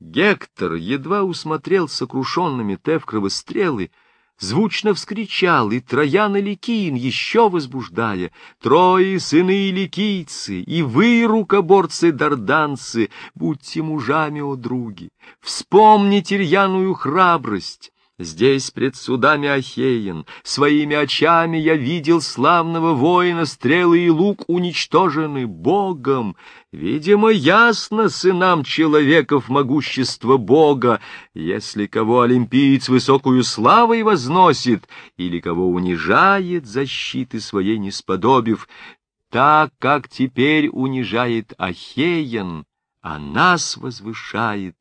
Гектор едва усмотрел сокрушенными Тевкровы стрелы, звучно вскричал, и Троян и Ликиин, еще возбуждая, «Трое сыны ликийцы, и вы, рукоборцы-дарданцы, будьте мужами, о други, вспомните рьяную храбрость, Здесь, пред судами Ахеен, своими очами я видел славного воина, стрелы и лук уничтожены Богом. Видимо, ясно сынам человеков могущество Бога, если кого олимпиец высокую славой возносит, или кого унижает защиты своей несподобив, так, как теперь унижает Ахеен, а нас возвышает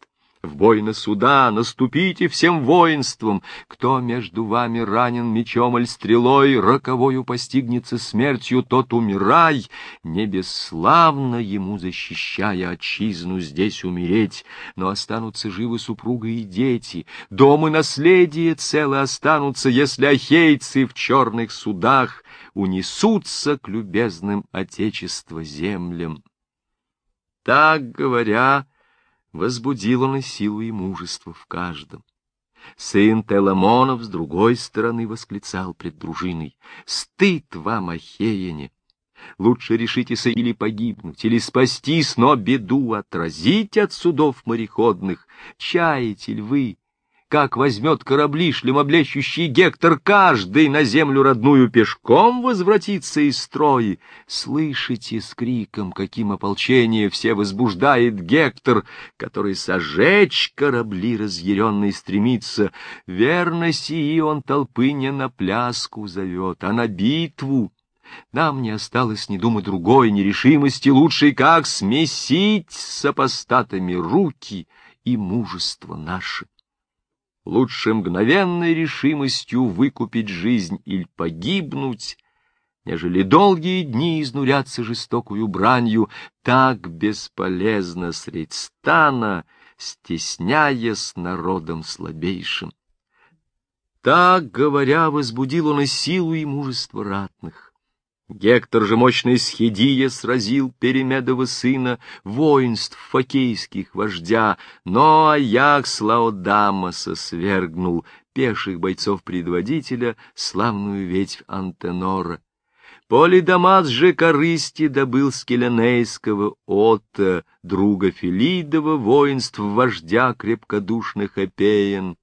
в бой на суда наступите всем воинством. Кто между вами ранен мечом или стрелой, роковою постигнется смертью, тот умирай, не бесславно ему защищая отчизну здесь умереть, но останутся живы супруга и дети, дом и наследие целы останутся, если ахейцы в черных судах унесутся к любезным отечества землям. Так говоря, возбудил он и силу и мужество в каждом. Сын Теламонов с другой стороны восклицал пред дружиной. «Стыд вам, Ахеяне! Лучше решитесь или погибнуть, или спастись, но беду отразить от судов мореходных. Чаете ли вы, как возьмет корабли шлемоблещущий Гектор, каждый на землю родную пешком возвратится из строя. Слышите с криком, каким ополчение все возбуждает Гектор, который сожечь корабли разъяренный стремится. Верно сии он толпы не на пляску зовет, а на битву. Нам не осталось ни думы другой, ни решимости лучшей, как смесить с сопостатами руки и мужество наше лучше мгновенной решимостью выкупить жизнь или погибнуть, нежели долгие дни изнуряться жестокую бранью, так бесполезно средь стана, стесняя с народом слабейшим. Так, говоря, возбудил он и силу, и мужество ратных. Гектор же мощный Схидия сразил Перемедова сына, воинств фокейских вождя, но Аякс Лаодамаса свергнул пеших бойцов предводителя, славную ветвь Антенора. Полидамас же корысти добыл с Келенейского Отта, друга Филидова, воинств вождя крепкодушных Эпеен.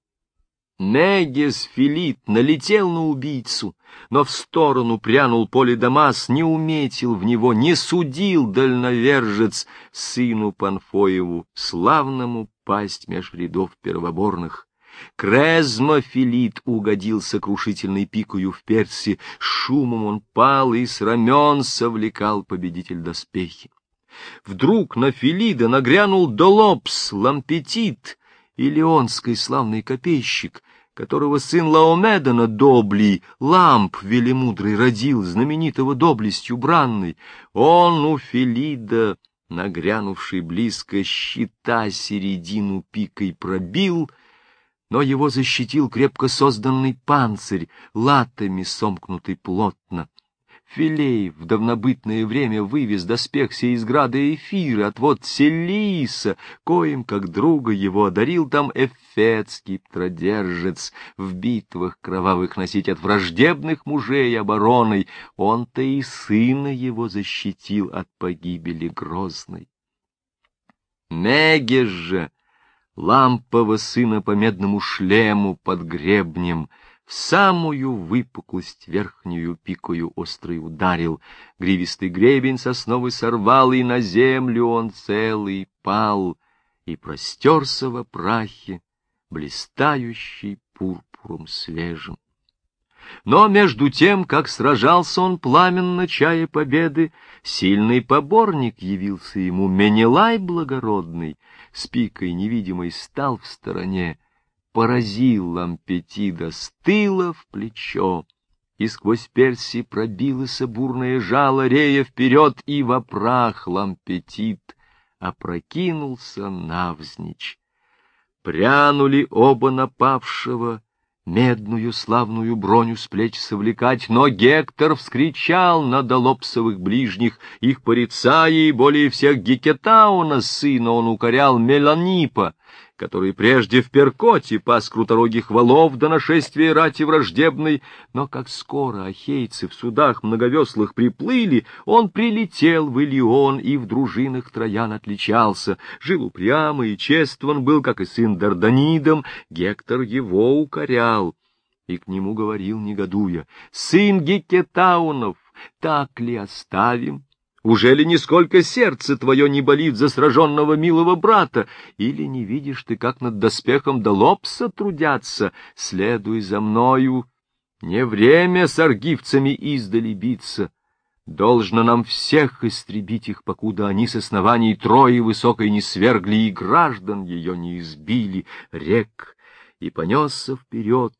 Мегес Филит налетел на убийцу, но в сторону прянул Полидамас, не уметил в него, не судил дальновержец сыну Панфоеву, славному пасть меж рядов первоборных. Крезма Филит угодил сокрушительной пикою в перси, шумом он пал и с рамен совлекал победитель доспехи. Вдруг на Филида нагрянул Долопс, лампетит, и леонский славный копейщик, которого сын Лаомедана Добли, Ламп велемудрый, родил, знаменитого доблестью бранной, он у Фелида, нагрянувший близко, щита середину пикой пробил, но его защитил крепко созданный панцирь, латами сомкнутый плотно. Филей в давнобытное время вывез доспех сей из града Эфира, отвод Селиса, коим, как друга его, одарил там эфетский птродержец, в битвах кровавых носить от враждебных мужей обороной, он-то и сына его защитил от погибели грозной. Мегеш же, лампового сына по медному шлему под гребнем — в самую выпуклость верхнюю пикою острый ударил, гривистый гребень сосновый сорвал, и на землю он целый пал, и простерся во прахе, блистающий пурпуром свежим. Но между тем, как сражался он пламенно, чая победы, сильный поборник явился ему, Менелай благородный, с пикой невидимой стал в стороне, поразил лампетида, стыло в плечо, и сквозь перси пробилось бурное жало, рея вперед, и во прах лампетит опрокинулся навзничь. Прянули оба напавшего, медную славную броню с плеч совлекать, но Гектор вскричал на долопсовых ближних, их порицая, и более всех Гекетауна, сына, он укорял Меланипа, который прежде в Перкоте пас круторогих валов до нашествия рати враждебной, но как скоро ахейцы в судах многовеслых приплыли, он прилетел в Илион и в дружинах Троян отличался, жил упрямо и чествован был, как и сын Дарданидом, Гектор его укорял. И к нему говорил, негодуя, «Сын Гекетаунов, так ли оставим?» Уже ли нисколько сердце твое не болит за сраженного милого брата? Или не видишь ты, как над доспехом Долопса трудятся? Следуй за мною. Не время с аргивцами издали биться. Должно нам всех истребить их, покуда они с оснований Трои высокой не свергли и граждан ее не избили, рек, и понесся вперед,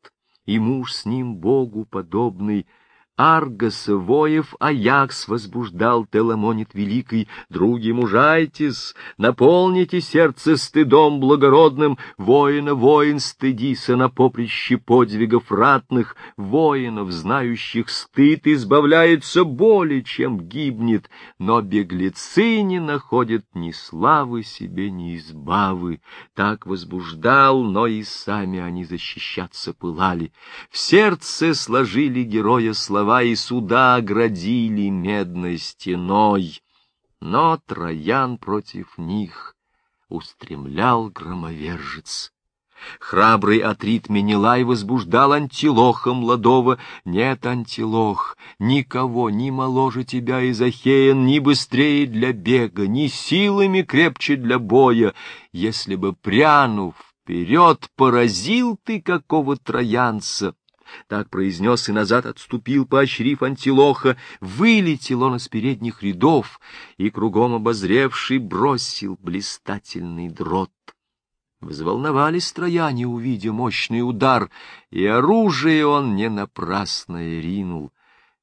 и муж с ним Богу подобный — Аргоса, воев, Аякс возбуждал Теламонит великий, други мужайтесь, наполните сердце стыдом благородным, воина воин стыдися на поприще подвигов ратных, воинов, знающих стыд, избавляется более, чем гибнет, но беглецы не находят ни славы себе, ни избавы. Так возбуждал, но и сами они защищаться пылали. В сердце сложили героя слова, слова и суда оградили медной стеной, но Троян против них устремлял громовержец. Храбрый Атрит Менелай возбуждал антилоха младого. Нет, антилох, никого ни моложе тебя из Ахеен, ни быстрее для бега, ни силами крепче для боя. Если бы, прянув вперед, поразил ты какого троянца, так произнес и назад отступил, поощрив антилоха. Вылетел он из передних рядов и, кругом обозревший, бросил блистательный дрот. Взволновались трояне, увидя мощный удар, и оружие он не напрасно ринул.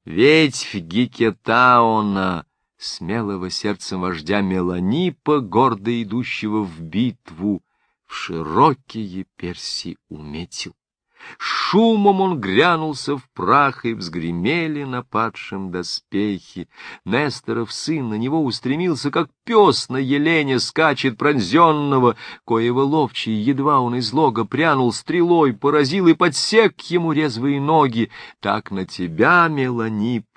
Ведь в Гикетаона, смелого сердцем вождя Меланипа, гордо идущего в битву, в широкие перси уметил. Шумом он грянулся в прах, и взгремели на падшем доспехи. Несторов сын на него устремился, как пес на елене скачет пронзенного, коего ловчий, едва он из лога прянул стрелой, поразил и подсек ему резвые ноги. Так на тебя, Меланип,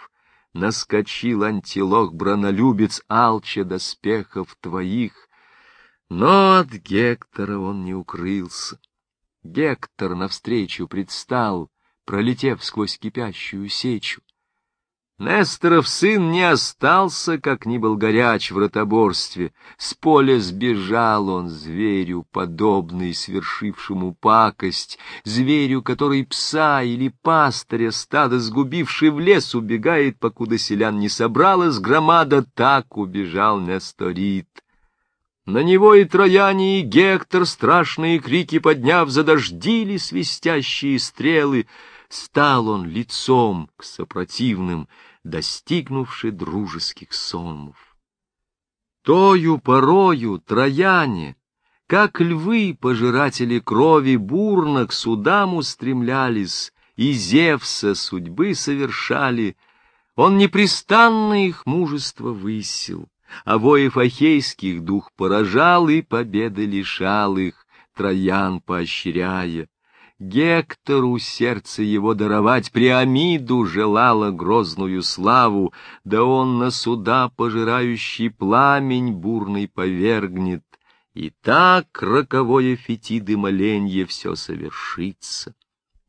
наскочил антилох бронолюбец алча доспехов твоих. Но от Гектора он не укрылся. Гектор навстречу предстал, пролетев сквозь кипящую сечу. Несторов сын не остался, как ни был горяч в ротоборстве. С поля сбежал он зверю, подобный свершившему пакость, зверю, который пса или пастыря стада сгубивший в лес убегает, покуда селян не собралась громада, так убежал Несторит. На него и трояне, и Гектор, страшные крики подняв, задождили свистящие стрелы. Стал он лицом к сопротивным, достигнувши дружеских сонмов. Тою порою трояне, как львы, пожиратели крови, бурно к судам устремлялись, и Зевса судьбы совершали, он непрестанно их мужество высил а воев ахейских дух поражал и победы лишал их, Троян поощряя. Гектору сердце его даровать Приамиду желала грозную славу, да он на суда пожирающий пламень бурный повергнет, и так роковое фетиды моленье все совершится.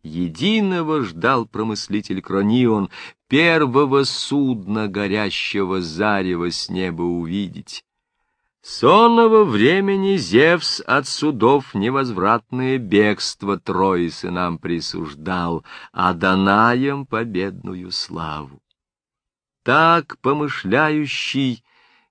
Единого ждал промыслитель Кронион, первого судна горящего зарева с неба увидеть. Сонного времени Зевс от судов невозвратное бегство Трои сынам присуждал, а Данаем победную славу. Так помышляющий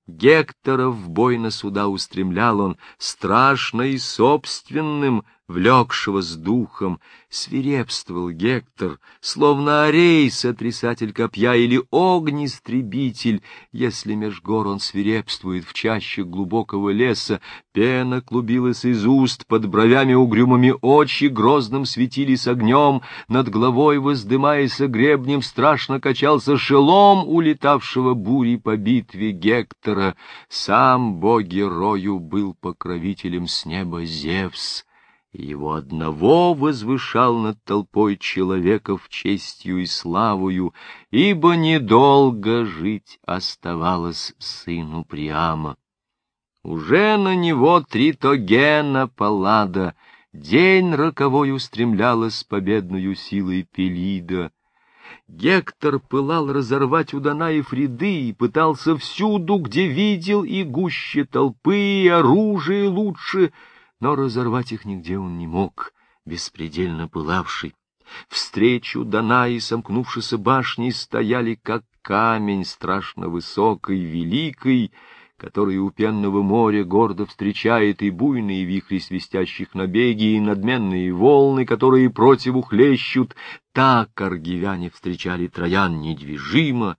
Гектора в бой на суда устремлял он, страшно и собственным влекшего с духом, свирепствовал Гектор, словно орей, сотрясатель копья или огнестребитель, если меж гор он свирепствует в чаще глубокого леса, пена клубилась из уст, под бровями угрюмыми очи грозным светились огнем, над головой, воздымаясь гребнем, страшно качался шелом улетавшего бури по битве Гектора. Сам бог-герою был покровителем с неба Зевс, его одного возвышал над толпой человеков честью и славою, ибо недолго жить оставалось сыну Приама. Уже на него Тритогена Паллада, день роковой устремлялась победную силой Пелида. Гектор пылал разорвать у Данаев ряды и пытался всюду, где видел и гуще толпы, и оружие лучше — но разорвать их нигде он не мог, беспредельно пылавший. Встречу Данаи, сомкнувшейся башней, стояли, как камень страшно высокой, великой, который у пенного моря гордо встречает и буйные вихри свистящих набеги, и надменные волны, которые противу хлещут, так аргивяне встречали Троян недвижимо,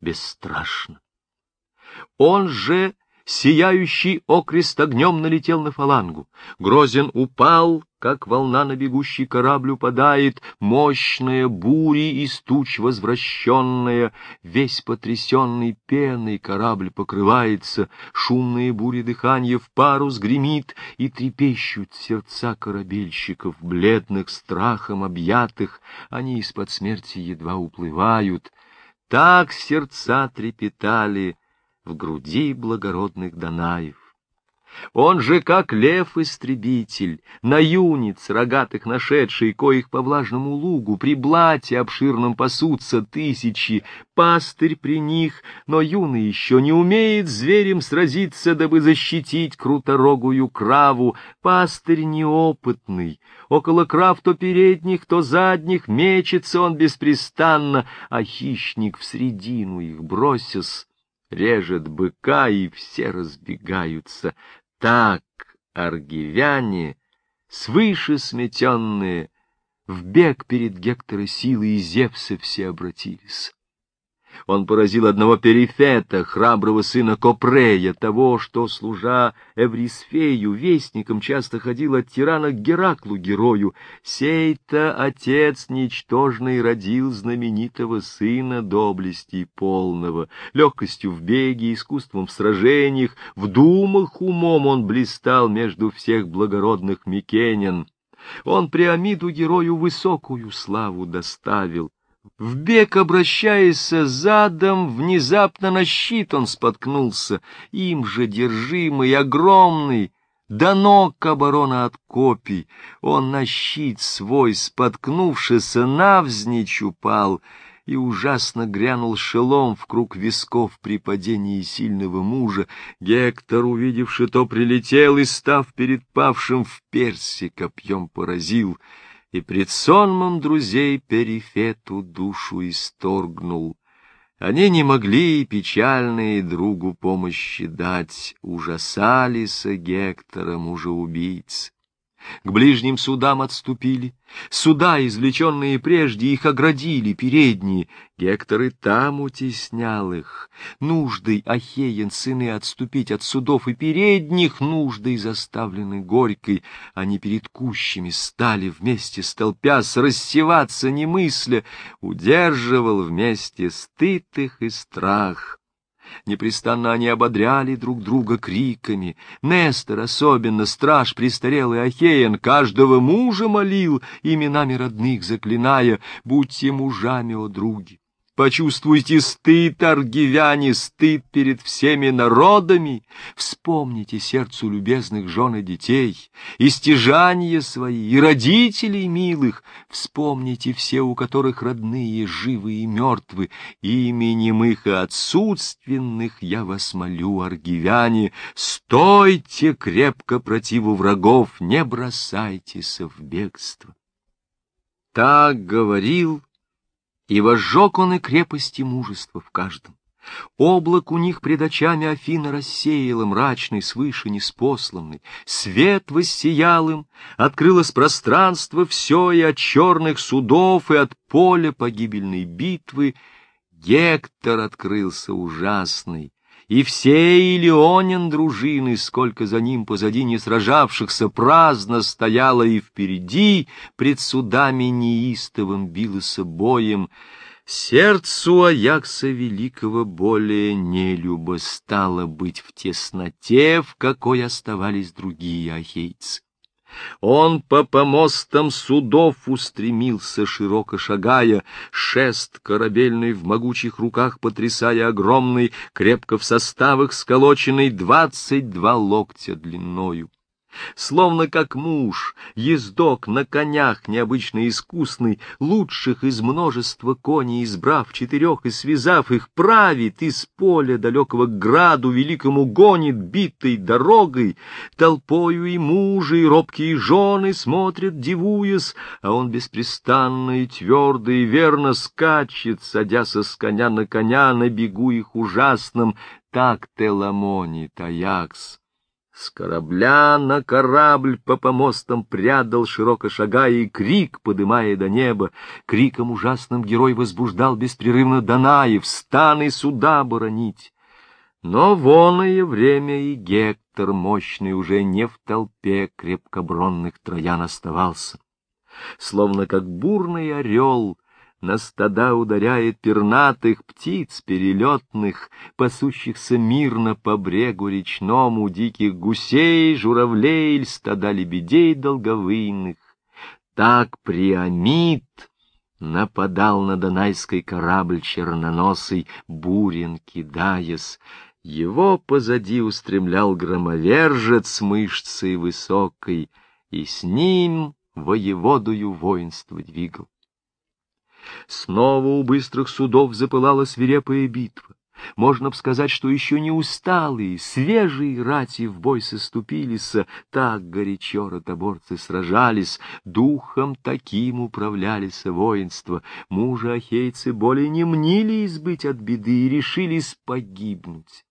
бесстрашно. Он же Сияющий окрест огнем налетел на фалангу. Грозен упал, как волна на бегущий корабль упадает, мощная бури из туч возвращенная, весь потрясенный пеной корабль покрывается, шумные бури дыхания в парус гремит, и трепещут сердца корабельщиков, бледных страхом объятых, они из-под смерти едва уплывают. Так сердца трепетали, в груди благородных Данаев. Он же, как лев-истребитель, на юниц рогатых нашедший, коих по влажному лугу при блате обширном пасутся тысячи, пастырь при них, но юный еще не умеет зверем сразиться, дабы защитить круторогую краву, пастырь неопытный, около крав то передних, то задних, мечется он беспрестанно, а хищник в средину их бросясь, режет быка, и все разбегаются. Так аргивяне, свыше сметенные, в бег перед Гектора силы и Зевса все обратились. Он поразил одного перифета, храброго сына Копрея, того, что, служа Эврисфею, вестником часто ходил от тирана к Гераклу герою. Сей-то отец ничтожный родил знаменитого сына доблести полного, легкостью в беге, искусством в сражениях, в думах умом он блистал между всех благородных микенян. Он Приамиду герою высокую славу доставил, в бег обращаясь задом, внезапно на щит он споткнулся, им же держимый, огромный, до ног оборона от копий. Он на щит свой, споткнувшись, навзничь упал, и ужасно грянул шелом в круг висков при падении сильного мужа. Гектор, увидевши то, прилетел и, став перед павшим в персе, копьем поразил — и пред сонмом друзей Перифету душу исторгнул. Они не могли печальные другу помощи дать, ужасались Гектора, мужа-убийц к ближним судам отступили. Суда, извлеченные прежде, их оградили передние. Гектор и там утеснял их. Нуждой Ахеен сыны отступить от судов и передних, нуждой заставлены горькой. Они перед кущами стали вместе столпясь, рассеваться не мысля, удерживал вместе стыд их и страх. Непрестанно они ободряли друг друга криками. Нестор, особенно страж престарелый Ахеен, каждого мужа молил, именами родных заклиная, «Будьте мужами, о други, Почувствуйте стыд, аргивяне, стыд перед всеми народами. Вспомните сердцу любезных жен и детей, и стяжания свои, и родителей милых. Вспомните все, у которых родные живы и мертвы. Именем их и отсутственных я вас молю, аргивяне, стойте крепко противу врагов, не бросайтесь в бегство. Так говорил и возжег он и крепости мужества в каждом. Облак у них пред очами Афина рассеяла, мрачный, свыше неспосланный. Свет воссиял им, открылось пространство все и от черных судов, и от поля погибельной битвы. Гектор открылся ужасный, и все Илеонин дружины, сколько за ним позади не сражавшихся, праздно стояло и впереди, пред судами неистовым билось боем, Сердцу Аякса Великого более нелюбо стало быть в тесноте, в какой оставались другие ахейцы. Он по помостам судов устремился, широко шагая, шест корабельный в могучих руках потрясая огромный, крепко в составах сколоченный двадцать два локтя длиною. Словно как муж, ездок на конях необычно искусный, лучших из множества коней избрав четырех и связав их, правит из поля далекого граду великому гонит битой дорогой, толпою и мужи, и робкие жены смотрят, дивуясь, а он беспрестанно и твердо и верно скачет, садяся с коня на коня на бегу их ужасном, так Теламонит Аякс. С корабля на корабль по помостам прядал, широко шагая, и крик, подымая до неба. Криком ужасным герой возбуждал беспрерывно Данаев, станы суда боронить. Но воное время и Гектор мощный уже не в толпе крепкобронных троян оставался. Словно как бурный орел — на стада ударяет пернатых птиц перелетных, пасущихся мирно по брегу речному, диких гусей, журавлей, стада лебедей долговыйных. Так Приамид нападал на донайский корабль черноносый, бурен кидаясь, его позади устремлял громовержец мышцей высокой, и с ним воеводою воинство двигал. Снова у быстрых судов запылала свирепая битва. Можно б сказать, что еще не усталые, свежие рати в бой соступились, так горячо ротоборцы сражались, духом таким управлялись воинства. Мужа ахейцы более не мнили избыть от беды и решились погибнуть.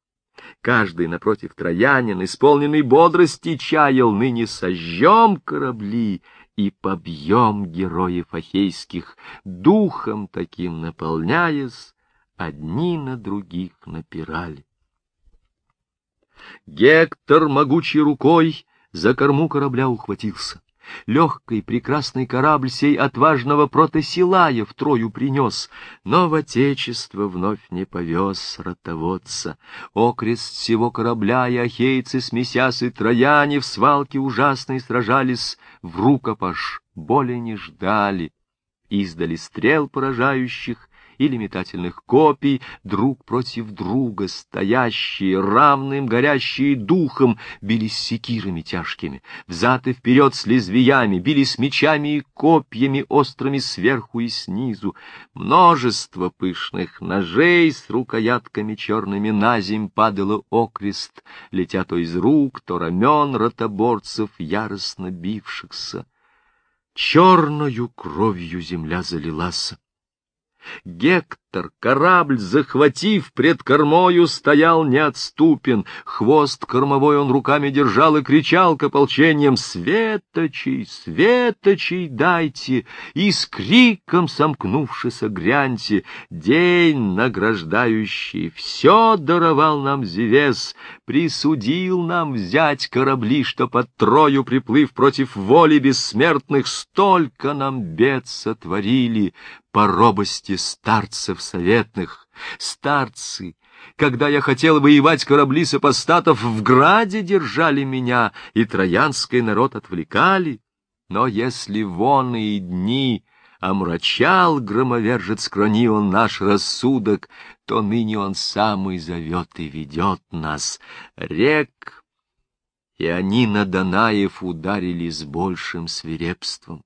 Каждый напротив троянин, исполненный бодрости, чаял, ныне сожжем корабли и побьем героев ахейских, духом таким наполняясь, одни на других напирали. Гектор могучей рукой за корму корабля ухватился. Легкий прекрасный корабль сей отважного протосилая в Трою принес, но в отечество вновь не повез ротоводца. Окрест всего корабля и ахейцы, смесясь и трояне, в свалке ужасной сражались, в рукопаш более не ждали. Издали стрел поражающих, или метательных копий, друг против друга стоящие, равным горящие духом, бились секирами тяжкими, взад и вперед с лезвиями, бились мечами и копьями острыми сверху и снизу. Множество пышных ножей с рукоятками черными на земь падало окрест, летя то из рук, то рамен ротоборцев, яростно бившихся. Черною кровью земля залилась. Гект Гектор, корабль захватив, пред кормою стоял неотступен. Хвост кормовой он руками держал и кричал к ополчениям «Светочей, светочей дайте!» И с криком сомкнувшися гряньте День награждающий все даровал нам Зевес, Присудил нам взять корабли, что под Трою приплыв против воли бессмертных, Столько нам бед сотворили, по робости старцев советных. Старцы, когда я хотел воевать корабли сопостатов, в граде держали меня, и троянский народ отвлекали. Но если вон и дни омрачал громовержец Кронион наш рассудок, то ныне он сам и зовет и ведет нас. Рек, и они на Данаев ударили с большим свирепством.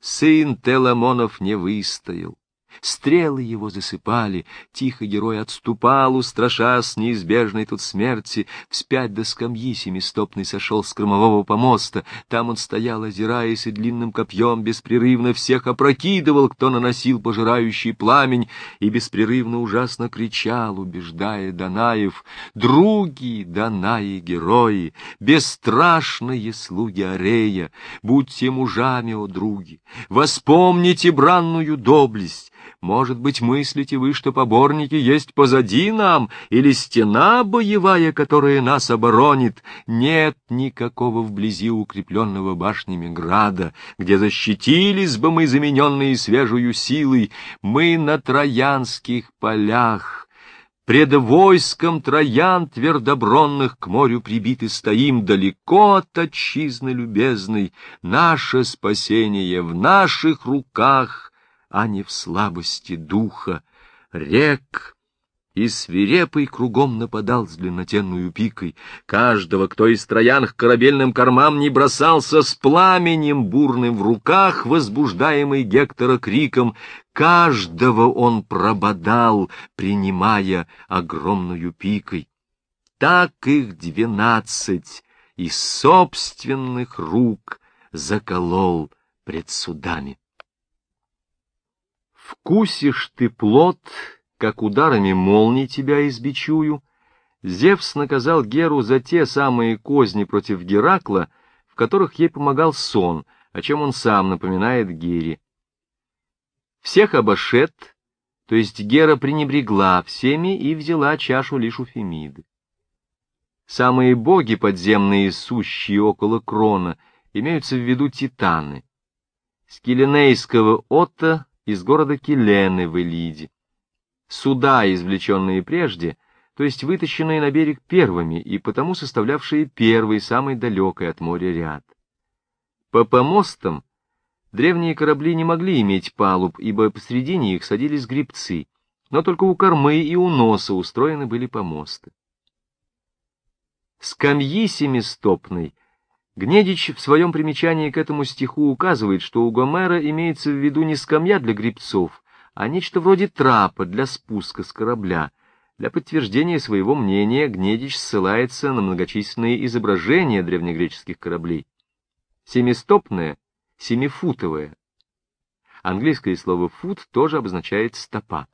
Сын Теламонов не выстоял. Стрелы его засыпали, тихо герой отступал, устрашась неизбежной тут смерти. Вспять до скамьи семистопный сошел с кормового помоста. Там он стоял, озираясь, и длинным копьем беспрерывно всех опрокидывал, кто наносил пожирающий пламень, и беспрерывно ужасно кричал, убеждая Данаев, «Други, Данаи, герои, бесстрашные слуги Арея, будьте мужами, о други, воспомните бранную доблесть, может быть, мыслите вы, что поборники есть позади нам, или стена боевая, которая нас оборонит? Нет никакого вблизи укрепленного башнями града, где защитились бы мы, замененные свежую силой. Мы на Троянских полях, Пред войском троян твердобронных к морю прибиты стоим далеко от отчизны любезной. Наше спасение в наших руках, а не в слабости духа, рек, и свирепый кругом нападал с длиннотенную пикой. Каждого, кто из троян к корабельным кормам не бросался с пламенем бурным в руках, возбуждаемый Гектора криком, каждого он прободал, принимая огромную пикой. Так их двенадцать из собственных рук заколол пред судами. Вкусишь ты плод, как ударами молний тебя избичую. Зевс наказал Геру за те самые козни против Геракла, в которых ей помогал сон, о чем он сам напоминает Гере. Всех обошет, то есть Гера пренебрегла всеми и взяла чашу лишь у Фемиды. Самые боги подземные, сущие около Крона, имеются в виду титаны. С килинейского Отто из города Килены в Элиде. Суда, извлеченные прежде, то есть вытащенные на берег первыми и потому составлявшие первый, самый далекий от моря ряд. По помостам древние корабли не могли иметь палуб, ибо посредине их садились грибцы, но только у кормы и у носа устроены были помосты. Скамьи семистопной Гнедич в своем примечании к этому стиху указывает, что у Гомера имеется в виду не скамья для грибцов, а нечто вроде трапа для спуска с корабля. Для подтверждения своего мнения Гнедич ссылается на многочисленные изображения древнегреческих кораблей. Семистопное, семифутовое. Английское слово «фут» тоже обозначает «стопа».